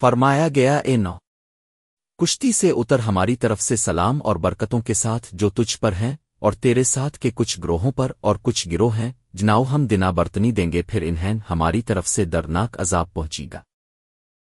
فرمایا گیا، اے نو، کشتی سے اتر ہماری طرف سے سلام اور برکتوں کے ساتھ جو تجھ پر ہیں اور تیرے ساتھ کے کچھ گروہوں پر اور کچھ گروہ ہیں، جناؤ ہم دنا برتنی دیں گے، پھر انہیں ہماری طرف سے درناک عذاب پہنچی گا۔